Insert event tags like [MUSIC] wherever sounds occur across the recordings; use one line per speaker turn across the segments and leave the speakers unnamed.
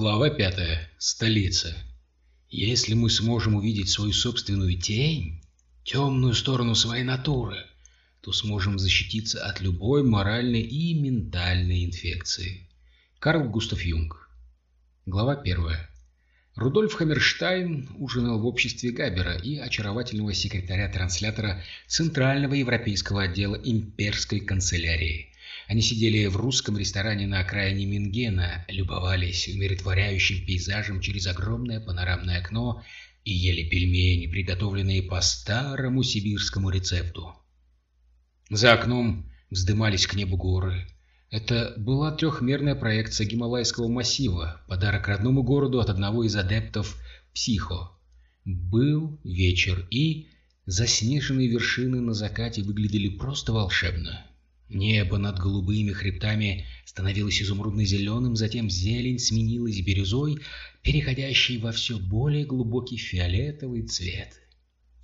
Глава пятая. Столица. Если мы сможем увидеть свою собственную тень, темную сторону своей натуры, то сможем защититься от любой моральной и ментальной инфекции. Карл Густав Юнг. Глава первая. Рудольф Хаммерштайн ужинал в обществе Габера и очаровательного секретаря-транслятора Центрального европейского отдела имперской канцелярии. Они сидели в русском ресторане на окраине Мингена, любовались умиротворяющим пейзажем через огромное панорамное окно и ели пельмени, приготовленные по старому сибирскому рецепту. За окном вздымались к небу горы. Это была трехмерная проекция Гималайского массива, подарок родному городу от одного из адептов Психо. Был вечер, и заснеженные вершины на закате выглядели просто волшебно. Небо над голубыми хребтами становилось изумрудно-зеленым, затем зелень сменилась бирюзой, переходящей во все более глубокий фиолетовый цвет.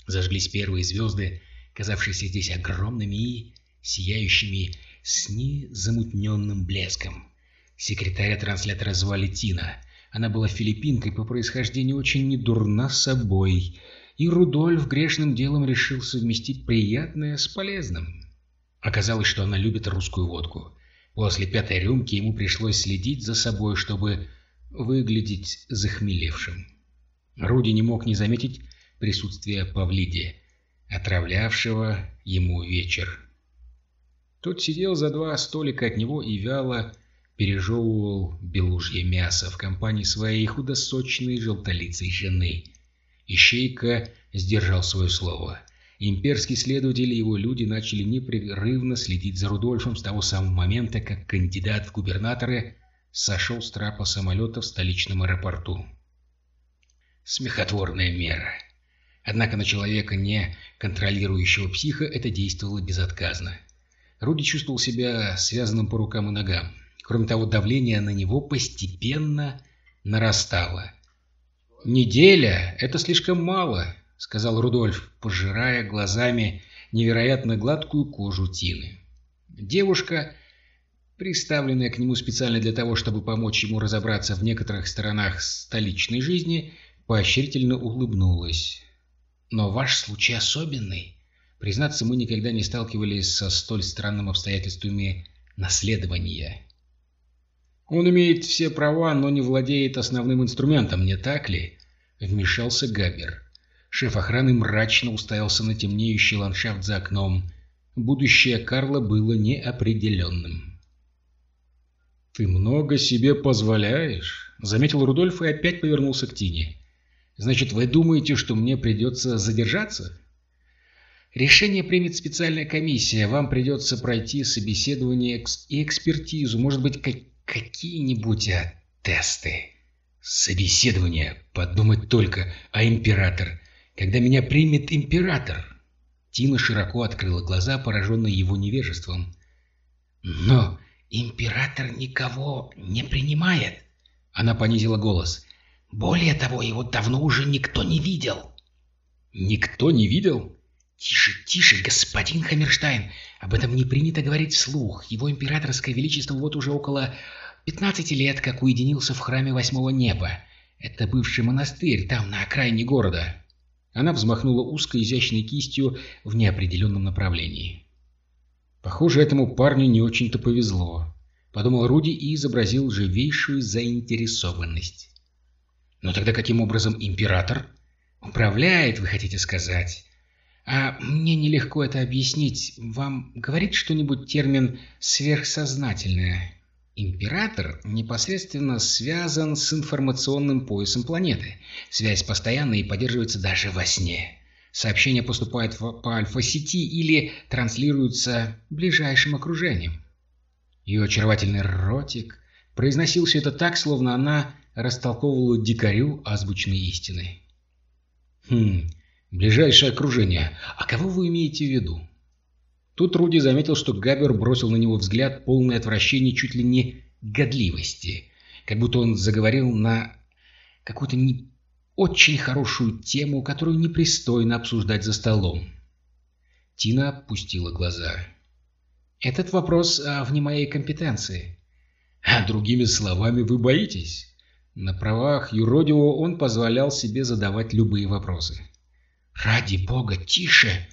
Зажглись первые звезды, казавшиеся здесь огромными и сияющими с незамутненным блеском. Секретаря транслятора звали Тина. Она была филиппинкой по происхождению очень недурна собой, и Рудольф грешным делом решил совместить приятное с полезным. Оказалось, что она любит русскую водку. После пятой рюмки ему пришлось следить за собой, чтобы выглядеть захмелевшим. Руди не мог не заметить присутствие Павлиди, отравлявшего ему вечер. Тот сидел за два столика от него и вяло пережевывал белужье мясо в компании своей худосочной желтолицей жены. Ищейка сдержал свое слово — Имперские следователи и его люди начали непрерывно следить за Рудольфом с того самого момента, как кандидат в губернаторы сошел с трапа самолета в столичном аэропорту. Смехотворная мера. Однако на человека, не контролирующего психа, это действовало безотказно. Руди чувствовал себя связанным по рукам и ногам. Кроме того, давление на него постепенно нарастало. «Неделя — это слишком мало», — сказал Рудольф, пожирая глазами невероятно гладкую кожу Тины. Девушка, приставленная к нему специально для того, чтобы помочь ему разобраться в некоторых сторонах столичной жизни, поощрительно улыбнулась. «Но ваш случай особенный. Признаться, мы никогда не сталкивались со столь странными обстоятельствами наследования». «Он имеет все права, но не владеет основным инструментом, не так ли?» — вмешался Габер. Шеф охраны мрачно уставился на темнеющий ландшафт за окном. Будущее Карла было неопределенным. «Ты много себе позволяешь?» — заметил Рудольф и опять повернулся к Тине. «Значит, вы думаете, что мне придется задержаться?» «Решение примет специальная комиссия. Вам придется пройти собеседование и экспертизу. Может быть, какие-нибудь а, тесты?» «Собеседование. Подумать только, а император когда меня примет император?» Тина широко открыла глаза, пораженные его невежеством. «Но император никого не принимает!» Она понизила голос. «Более того, его давно уже никто не видел!» «Никто не видел?» «Тише, тише, господин Хаммерштайн! Об этом не принято говорить вслух. Его императорское величество вот уже около 15 лет как уединился в храме Восьмого Неба. Это бывший монастырь там, на окраине города. Она взмахнула узкой изящной кистью в неопределенном направлении. «Похоже, этому парню не очень-то повезло», — подумал Руди и изобразил живейшую заинтересованность. «Но тогда каким образом император?» «Управляет, вы хотите сказать?» «А мне нелегко это объяснить. Вам говорит что-нибудь термин «сверхсознательное»?» Император непосредственно связан с информационным поясом планеты. Связь постоянная и поддерживается даже во сне. Сообщения поступают по альфа-сети или транслируются ближайшим окружением. Ее очаровательный ротик произносил все это так, словно она растолковывала дикарю азбучные истины. «Хм, ближайшее окружение. А кого вы имеете в виду?» Тут Руди заметил, что Габер бросил на него взгляд полный отвращения чуть ли не годливости, как будто он заговорил на какую-то не очень хорошую тему, которую непристойно обсуждать за столом. Тина опустила глаза. «Этот вопрос а, вне моей компетенции». «А другими словами, вы боитесь?» На правах юродивого он позволял себе задавать любые вопросы.
«Ради бога, тише!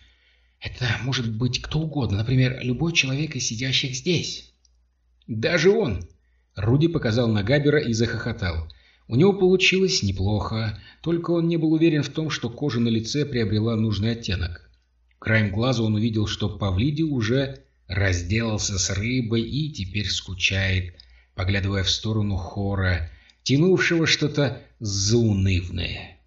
Это может быть кто угодно, например, любой человек из сидящих здесь».
«Даже он!» Руди показал на Габера и захохотал. У него получилось неплохо, только он не был уверен в том, что кожа на лице приобрела нужный оттенок. Краем глаза он увидел, что Павлиди уже разделался с рыбой и теперь скучает, поглядывая в сторону хора, тянувшего что-то заунывное.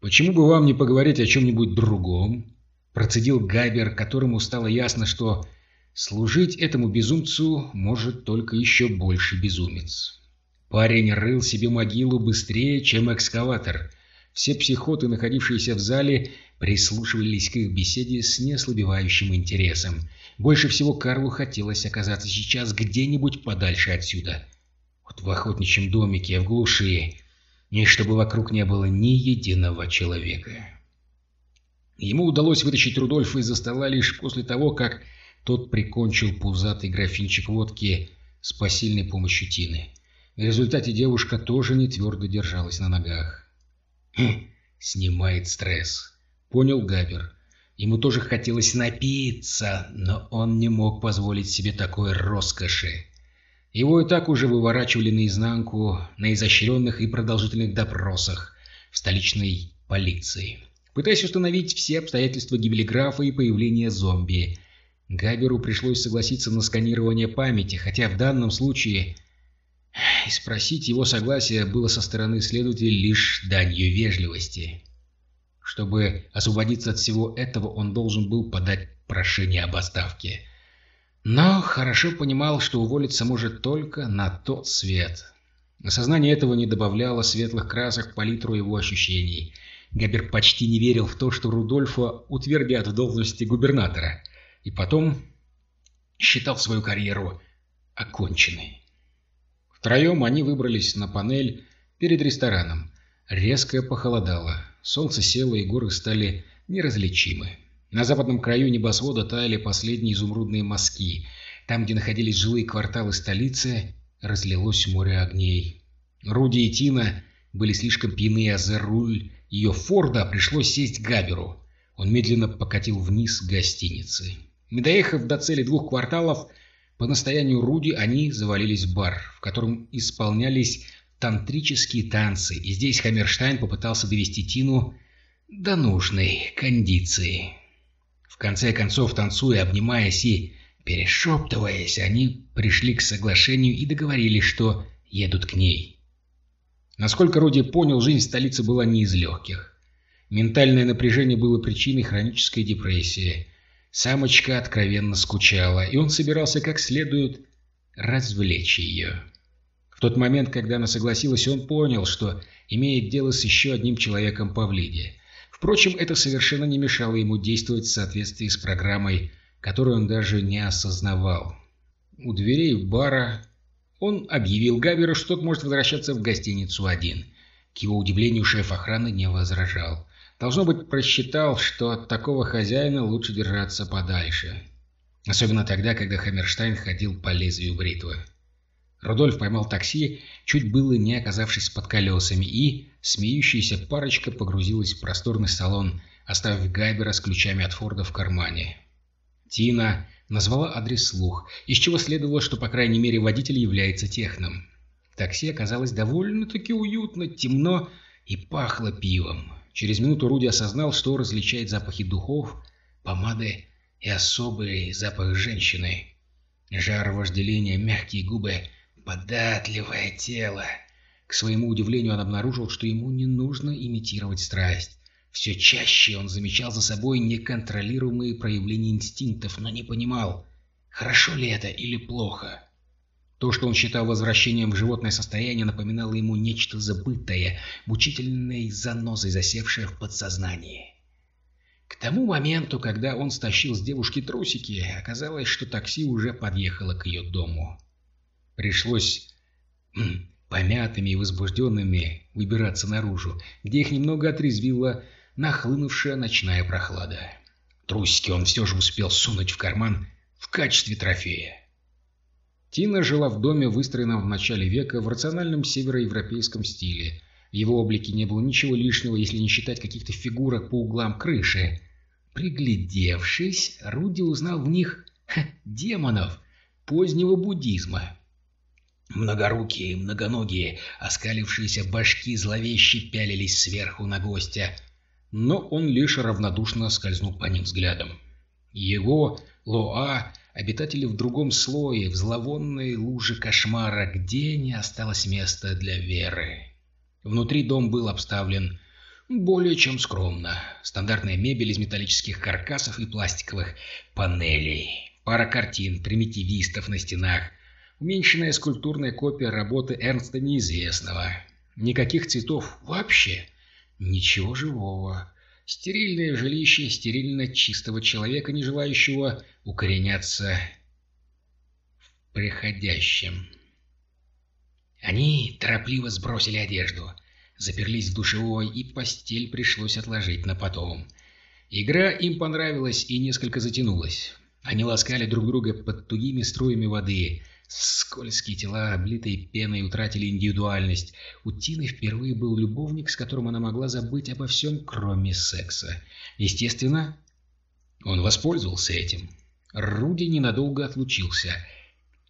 «Почему бы вам не поговорить о чем-нибудь другом?» Процедил Габер, которому стало ясно, что служить этому безумцу может только еще больше безумец. Парень рыл себе могилу быстрее, чем экскаватор. Все психоты, находившиеся в зале, прислушивались к их беседе с неослабевающим интересом. Больше всего Карлу хотелось оказаться сейчас где-нибудь подальше отсюда. Вот в охотничьем домике, в глуши, и чтобы вокруг не было ни единого человека. Ему удалось вытащить Рудольфа из-за стола лишь после того, как тот прикончил пузатый графинчик водки с посильной помощью Тины. В результате девушка тоже не твердо держалась на ногах. Хм, снимает стресс. Понял Габер. Ему тоже хотелось напиться, но он не мог позволить себе такой роскоши. Его и так уже выворачивали наизнанку на изощренных и продолжительных допросах в столичной полиции, пытаясь установить все обстоятельства гибели графа и появления зомби. Габеру пришлось согласиться на сканирование памяти, хотя в данном случае и спросить его согласия было со стороны следователя лишь данью вежливости. Чтобы освободиться от всего этого, он должен был подать прошение об отставке. Но хорошо понимал, что уволиться может только на тот свет. Осознание этого не добавляло светлых красок в палитру его ощущений. Габер почти не верил в то, что Рудольфа утвердят в должности губернатора, и потом считал свою карьеру оконченной. Втроем они выбрались на панель перед рестораном. Резко похолодало. Солнце село, и горы стали неразличимы. На западном краю небосвода таяли последние изумрудные мазки. Там, где находились жилые кварталы столицы, разлилось море огней. Руди и Тина были слишком пьяны, а за руль ее Форда пришлось сесть Габеру. Он медленно покатил вниз к гостинице. Не доехав до цели двух кварталов, по настоянию Руди они завалились в бар, в котором исполнялись тантрические танцы, и здесь Хаммерштайн попытался довести Тину до нужной кондиции. В конце концов, танцуя, обнимаясь и перешептываясь, они пришли к соглашению и договорились, что едут к ней. Насколько Руди понял, жизнь в столице была не из легких. Ментальное напряжение было причиной хронической депрессии. Самочка откровенно скучала, и он собирался как следует развлечь ее тот момент, когда она согласилась, он понял, что имеет дело с еще одним человеком Павлиде. Впрочем, это совершенно не мешало ему действовать в соответствии с программой, которую он даже не осознавал. У дверей бара он объявил Гаверу, что тот может возвращаться в гостиницу один. К его удивлению, шеф охраны не возражал. Должно быть, просчитал, что от такого хозяина лучше держаться подальше. Особенно тогда, когда Хаммерштайн ходил по лезвию бритвы. Рудольф поймал такси, чуть было не оказавшись под колесами, и смеющаяся парочка погрузилась в просторный салон, оставив Гайбера с ключами от Форда в кармане. Тина назвала адрес слух, из чего следовало, что, по крайней мере, водитель является техном. Такси оказалось довольно-таки уютно, темно и пахло пивом. Через минуту Руди осознал, что различает запахи духов, помады и особый запах женщины. Жар вожделения, мягкие губы — податливое тело. К своему удивлению он обнаружил, что ему не нужно имитировать страсть. Все чаще он замечал за собой неконтролируемые проявления инстинктов, но не понимал, хорошо ли это или плохо. То, что он считал возвращением в животное состояние, напоминало ему нечто забытое, мучительной занозой, засевшее в подсознании. К тому моменту, когда он стащил с девушки трусики, оказалось, что такси уже подъехало к ее дому. Пришлось помятыми и возбужденными выбираться наружу, где их немного отрезвила нахлынувшая ночная прохлада. Трусики он все же успел сунуть в карман в качестве трофея. Тина жила в доме, выстроенном в начале века в рациональном североевропейском стиле. В его облике не было ничего лишнего, если не считать каких-то фигурок по углам крыши. Приглядевшись, Руди узнал в них ха, демонов позднего буддизма. Многорукие, многоногие, оскалившиеся башки зловеще пялились сверху на гостя, но он лишь равнодушно скользнул по ним взглядом. Его, Лоа, обитатели в другом слое, в зловонной луже кошмара, где не осталось места для веры. Внутри дом был обставлен более чем скромно. Стандартная мебель из металлических каркасов и пластиковых панелей. Пара картин примитивистов на стенах. Уменьшенная скульптурная копия работы Эрнста Неизвестного. Никаких цветов вообще. Ничего живого. Стерильное жилище стерильно чистого человека, не желающего укореняться в приходящем. Они торопливо сбросили одежду, заперлись в душевой, и постель пришлось отложить на потом. Игра им понравилась и несколько затянулась. Они ласкали друг друга под тугими струями воды. Скользкие тела, облитые пеной, утратили индивидуальность. У Тины впервые был любовник, с которым она могла забыть обо всем, кроме секса. Естественно, он воспользовался этим. Руди ненадолго отлучился,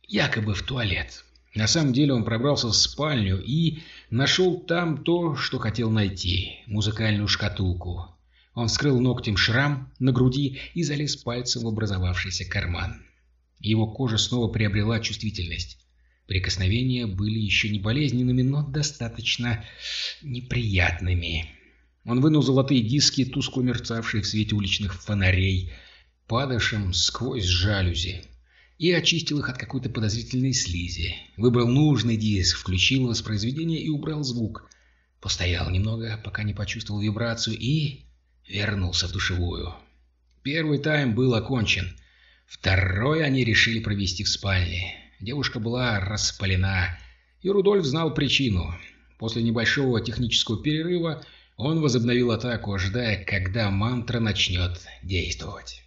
якобы в туалет. На самом деле он пробрался в спальню и нашел там то, что хотел найти – музыкальную шкатулку. Он вскрыл ногтем шрам на груди и залез пальцем в образовавшийся карман. Его кожа снова приобрела чувствительность. Прикосновения были еще не болезненными, но достаточно неприятными. Он вынул золотые диски, тускло мерцавшие в свете уличных фонарей, падавшим сквозь жалюзи и очистил их от какой-то подозрительной слизи. Выбрал нужный диск, включил воспроизведение и убрал звук. Постоял немного, пока не почувствовал вибрацию и вернулся в душевую. Первый тайм был окончен. Второй они решили провести в спальне. Девушка была распалена, и Рудольф знал причину. После небольшого технического перерыва он возобновил атаку, ожидая, когда мантра начнет действовать.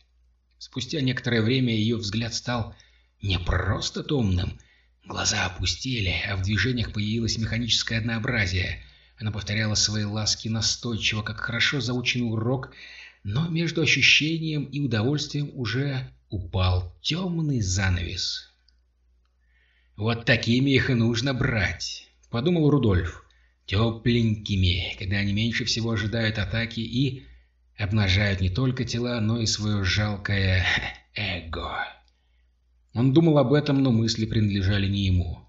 Спустя некоторое время ее взгляд стал не просто томным. Глаза опустили, а в движениях появилось механическое однообразие. Она повторяла свои ласки настойчиво, как хорошо заученный урок, но между ощущением и удовольствием уже упал темный занавес. «Вот такими их и нужно брать», — подумал Рудольф. «Тепленькими, когда они меньше всего ожидают атаки и обнажают не только тела, но и свое жалкое [LAUGHS] эго». Он думал об этом, но мысли принадлежали не ему.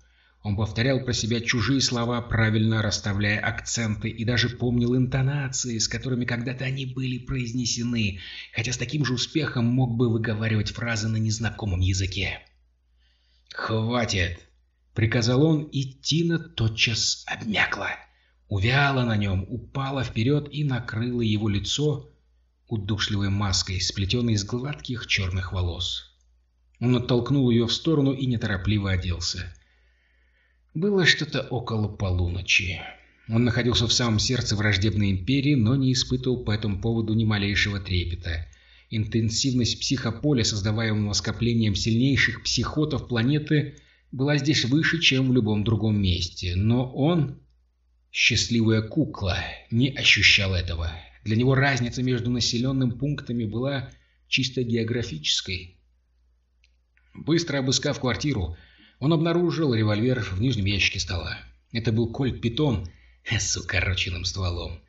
Он повторял про себя чужие слова, правильно расставляя акценты, и даже помнил интонации, с которыми когда-то они были произнесены, хотя с таким же успехом мог бы выговаривать фразы на незнакомом языке. «Хватит!» — приказал он, и Тина тотчас обмякла. Увяла на нем, упала вперед и накрыла его лицо удушливой маской, сплетенной из гладких черных волос. Он оттолкнул ее в сторону и неторопливо оделся. Было что-то около полуночи. Он находился в самом сердце враждебной империи, но не испытывал по этому поводу ни малейшего трепета. Интенсивность психополя, создаваемого скоплением сильнейших психотов планеты, была здесь выше, чем в любом другом месте. Но он, счастливая кукла, не ощущал этого. Для него разница между населенными пунктами была чисто географической. Быстро обыскав квартиру, он обнаружил револьвер в нижнем ящике стола. Это был кольт Питон с укороченным стволом.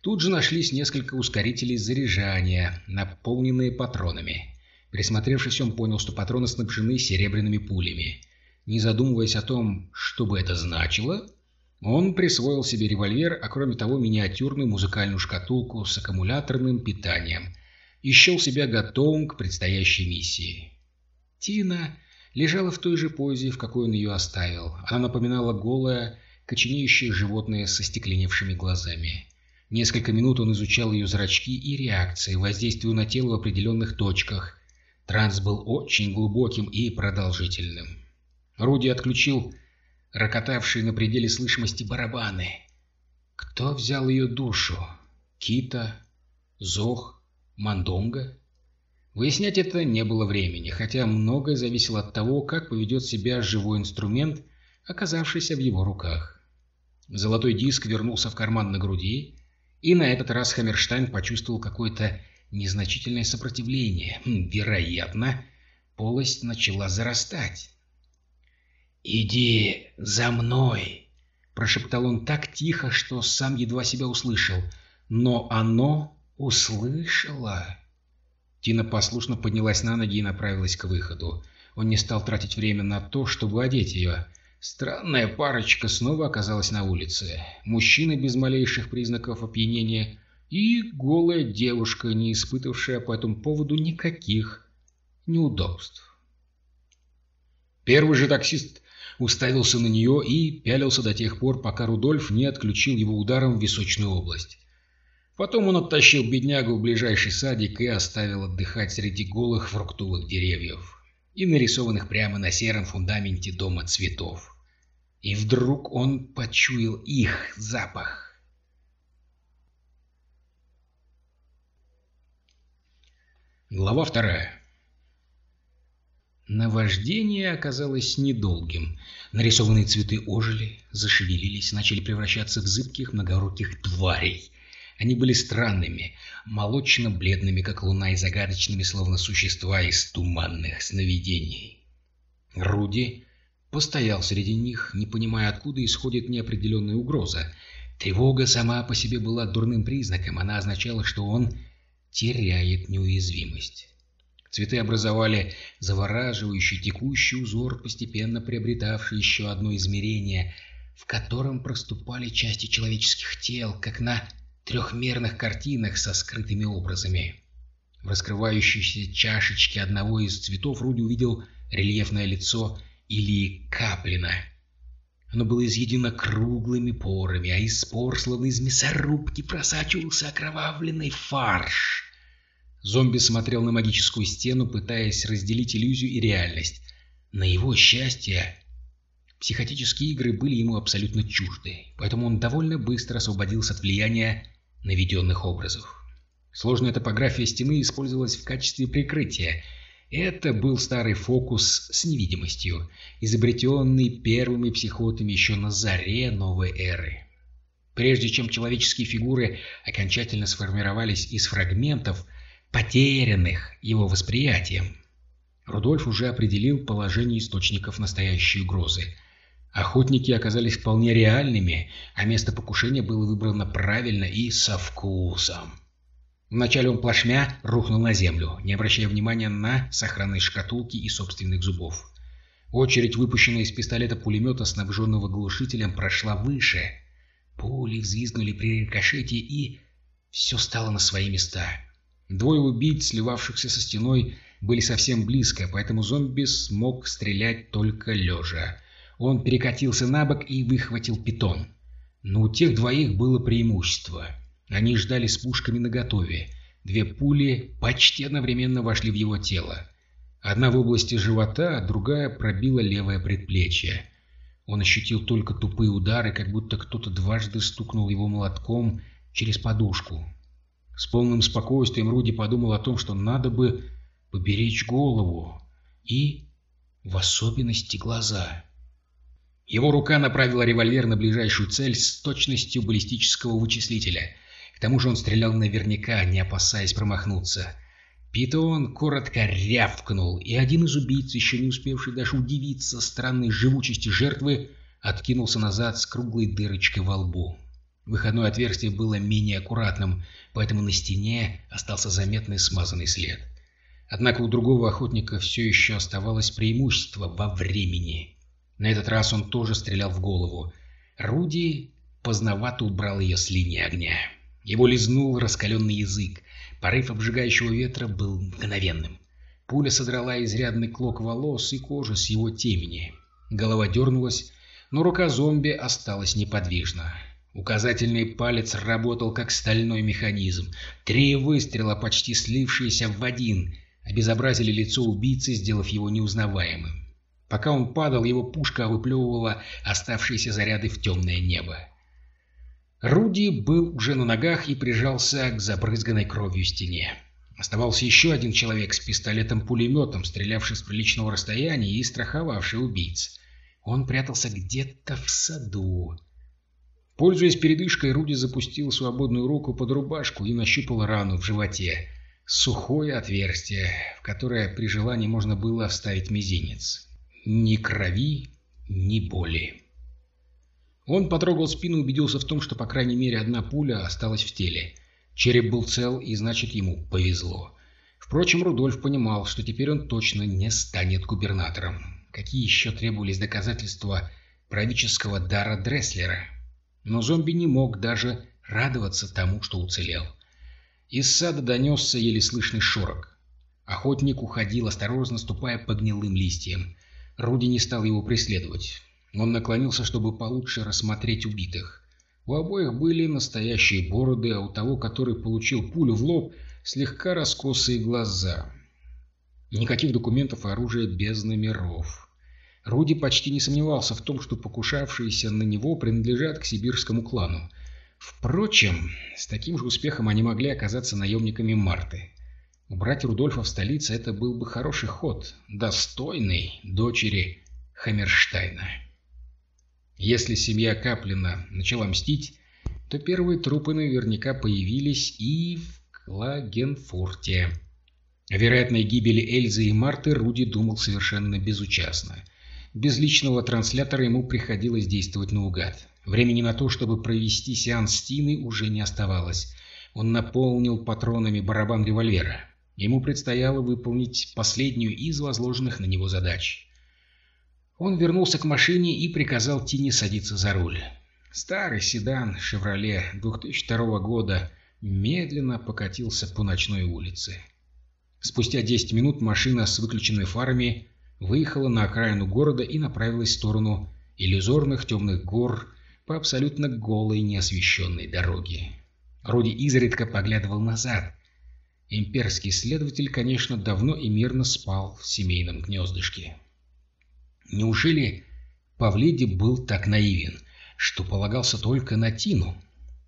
Тут же нашлись несколько ускорителей заряжания, наполненные патронами. Присмотревшись, он понял, что патроны снабжены серебряными пулями. Не задумываясь о том, что бы это значило, он присвоил себе револьвер, а кроме того миниатюрную музыкальную шкатулку с аккумуляторным питанием и счел себя готовым к предстоящей миссии. Тина лежала в той же позе, в какой он ее оставил. Она напоминала голое, коченеющее животное со стекленевшими глазами. Несколько минут он изучал ее зрачки и реакции, воздействуя на тело в определенных точках. Транс был очень глубоким и продолжительным. Руди отключил рокотавшие на пределе слышимости барабаны. Кто взял ее душу? Кита? Зох? Мандонга? Выяснять это не было времени, хотя многое зависело от того, как поведет себя живой инструмент, оказавшийся в его руках. Золотой диск вернулся в карман на груди, и на этот раз Хаммерштайн почувствовал какое-то незначительное сопротивление. Хм, вероятно, полость начала зарастать. «Иди за мной!» – прошептал он так тихо, что сам едва себя услышал. Но оно услышало. Тина послушно поднялась на ноги и направилась к выходу. Он не стал тратить время на то, чтобы одеть ее. Странная парочка снова оказалась на улице. Мужчина без малейших признаков опьянения и голая девушка, не испытавшая по этому поводу никаких неудобств. Первый же таксист уставился на нее и пялился до тех пор, пока Рудольф не отключил его ударом в височную область. Потом он оттащил беднягу в ближайший садик и оставил отдыхать среди голых фруктовых деревьев и нарисованных прямо на сером фундаменте дома цветов. И вдруг он почуял их запах. Глава вторая. Наваждение оказалось недолгим. Нарисованные цветы ожили, зашевелились, начали превращаться в зыбких многоруких тварей, они были странными, молочно-бледными, как луна, и загадочными, словно существа из туманных сновидений. Руди постоял среди них, не понимая, откуда исходит неопределенная угроза. Тревога сама по себе была дурным признаком, она означала, что он теряет неуязвимость. Цветы образовали завораживающий текущий узор, постепенно приобретавший еще одно измерение, в котором проступали части человеческих тел, как на трехмерных картинах со скрытыми образами. В раскрывающейся чашечке одного из цветов Руди увидел рельефное лицо или Каплина. Оно было изъедено круглыми порами, а из спор, словно из мясорубки, просачивался окровавленный фарш. Зомби смотрел на магическую стену, пытаясь разделить иллюзию и реальность. На его счастье, психотические игры были ему абсолютно чужды, поэтому он довольно быстро освободился от влияния наведенных образов. Сложная топография стены использовалась в качестве прикрытия. Это был старый фокус с невидимостью, изобретенный первыми психотами еще на заре новой эры. Прежде чем человеческие фигуры окончательно сформировались из фрагментов, потерянных его восприятием, Рудольф уже определил положение источников настоящей угрозы – Охотники оказались вполне реальными, а место покушения было выбрано правильно и со вкусом. Вначале он плашмя рухнул на землю, не обращая внимания на сохранные шкатулки и собственных зубов. Очередь, выпущенная из пистолета-пулемета, снабженного глушителем, прошла выше. Пули взвизгнули при рикошете, и все стало на свои места. Двое убийц, сливавшихся со стеной, были совсем близко, поэтому зомби смог стрелять только лежа. Он перекатился на бок и выхватил питон. Но у тех двоих было преимущество. Они ждали с пушками наготове. Две пули почти одновременно вошли в его тело. Одна в области живота, а другая пробила левое предплечье. Он ощутил только тупые удары, как будто кто-то дважды стукнул его молотком через подушку. С полным спокойствием Руди подумал о том, что надо бы поберечь голову и, в особенности, глаза. Его рука направила револьвер на ближайшую цель с точностью баллистического вычислителя. К тому же он стрелял наверняка, не опасаясь промахнуться. Питон коротко рявкнул, и один из убийц, еще не успевший даже удивиться странной живучести жертвы, откинулся назад с круглой дырочкой во лбу. Выходное отверстие было менее аккуратным, поэтому на стене остался заметный смазанный след. Однако у другого охотника все еще оставалось преимущество во времени. На этот раз он тоже стрелял в голову. Руди поздновато убрал ее с линии огня. Его лизнул раскаленный язык. Порыв обжигающего ветра был мгновенным. Пуля содрала изрядный клок волос и кожи с его темени. Голова дернулась, но рука зомби осталась неподвижна. Указательный палец работал как стальной механизм. Три выстрела, почти слившиеся в один, обезобразили лицо убийцы, сделав его неузнаваемым. Пока он падал, его пушка выплевывала оставшиеся заряды в темное небо. Руди был уже на ногах и прижался к забрызганной кровью стене. Оставался еще один человек с пистолетом-пулеметом, стрелявший с приличного расстояния и страховавший убийц. Он прятался где-то в саду. Пользуясь передышкой, Руди запустил свободную руку под рубашку и нащупал рану в животе. Сухое отверстие, в которое при желании можно было вставить мизинец. Ни крови, ни боли. Он потрогал спину и убедился в том, что по крайней мере одна пуля осталась в теле. Череп был цел, и значит ему повезло. Впрочем, Рудольф понимал, что теперь он точно не станет губернатором. Какие еще требовались доказательства правительского дара Дресслера? Но зомби не мог даже радоваться тому, что уцелел. Из сада донесся еле слышный шорох. Охотник уходил, осторожно ступая по гнилым листьям. Руди не стал его преследовать. Он наклонился, чтобы получше рассмотреть убитых. У обоих были настоящие бороды, а у того, который получил пулю в лоб, слегка раскосые глаза. Никаких документов и оружия без номеров. Руди почти не сомневался в том, что покушавшиеся на него принадлежат к сибирскому клану. Впрочем, с таким же успехом они могли оказаться наемниками Марты. Убрать Рудольфа в столице – это был бы хороший ход, достойный дочери Хаммерштайна. Если семья Каплина начала мстить, то первые трупы наверняка появились и в Клагенфурте. О вероятной гибели Эльзы и Марты Руди думал совершенно безучастно – без личного транслятора ему приходилось действовать наугад. Времени на то, чтобы провести сеанс Стины, уже не оставалось. Он наполнил патронами барабан револьвера. Ему предстояло выполнить последнюю из возложенных на него задач. Он вернулся к машине и приказал Тине садиться за руль. Старый седан «Шевроле» 2002 года медленно покатился по ночной улице. Спустя 10 минут машина с выключенными фарами выехала на окраину города и направилась в сторону иллюзорных темных гор по абсолютно голой неосвещенной дороге. Роди изредка поглядывал назад. Имперский следователь, конечно, давно и мирно спал в семейном гнездышке. Неужели Павледи был так наивен, что полагался только на Тину?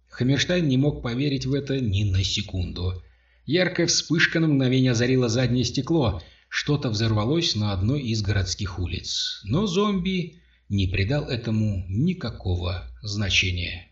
Хаммерштайн не мог поверить в это ни на секунду. Яркая вспышка на мгновение озарила заднее стекло — что-то взорвалось на одной из городских улиц, но зомби не придал этому никакого значения.